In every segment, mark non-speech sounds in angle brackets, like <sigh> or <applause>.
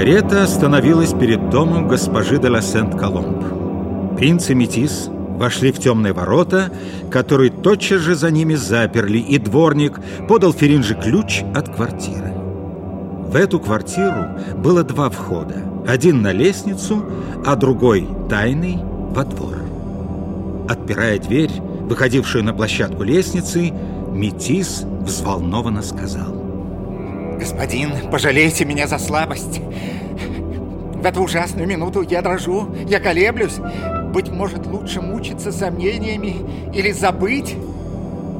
Карета остановилась перед домом госпожи де ла Сент-Коломб. Принц и Метис вошли в темные ворота, которые тотчас же за ними заперли, и дворник подал Феринже ключ от квартиры. В эту квартиру было два входа. Один на лестницу, а другой, тайный, во двор. Отпирая дверь, выходившую на площадку лестницы, Метис взволнованно сказал. Господин, пожалейте меня за слабость. В эту ужасную минуту я дрожу, я колеблюсь. Быть может, лучше мучиться сомнениями или забыть?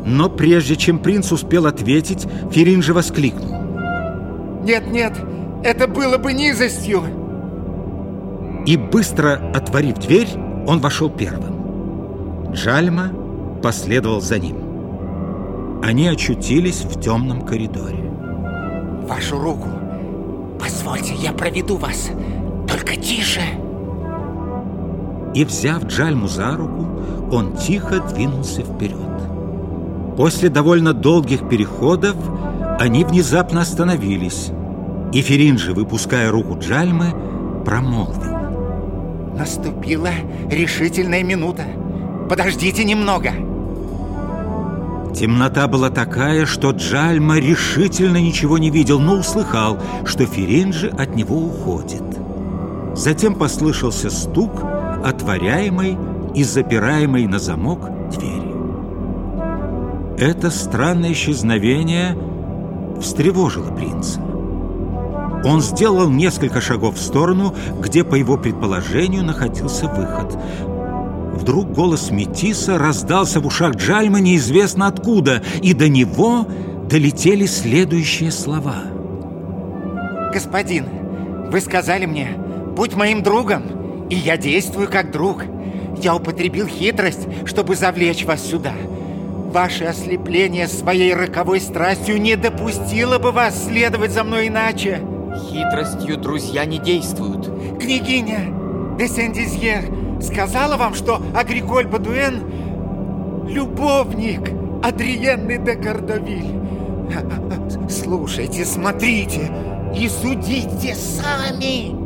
Но прежде чем принц успел ответить, Ферин же воскликнул. Нет, нет, это было бы низостью. И быстро отворив дверь, он вошел первым. Джальма последовал за ним. Они очутились в темном коридоре. Вашу руку. Позвольте, я проведу вас. Только тише. И, взяв Джальму за руку, он тихо двинулся вперед. После довольно долгих переходов они внезапно остановились, и Феринджи, выпуская руку Джальмы, промолвил. Наступила решительная минута. Подождите немного. Темнота была такая, что Джальма решительно ничего не видел, но услыхал, что Феринджи от него уходит. Затем послышался стук, отворяемой и запираемой на замок двери. Это странное исчезновение встревожило принца. Он сделал несколько шагов в сторону, где, по его предположению, находился выход. Вдруг голос Метиса раздался в ушах Джальма неизвестно откуда, и до него долетели следующие слова. «Господин, вы сказали мне, будь моим другом, и я действую как друг. Я употребил хитрость, чтобы завлечь вас сюда. Ваше ослепление своей роковой страстью не допустило бы вас следовать за мной иначе. Хитростью друзья не действуют. Княгиня де Сен-Дизьер сказала вам, что Агриколь Бадуэн – любовник Адриенны де Кардовиль. <laughs> Слушайте, смотрите и судите сами.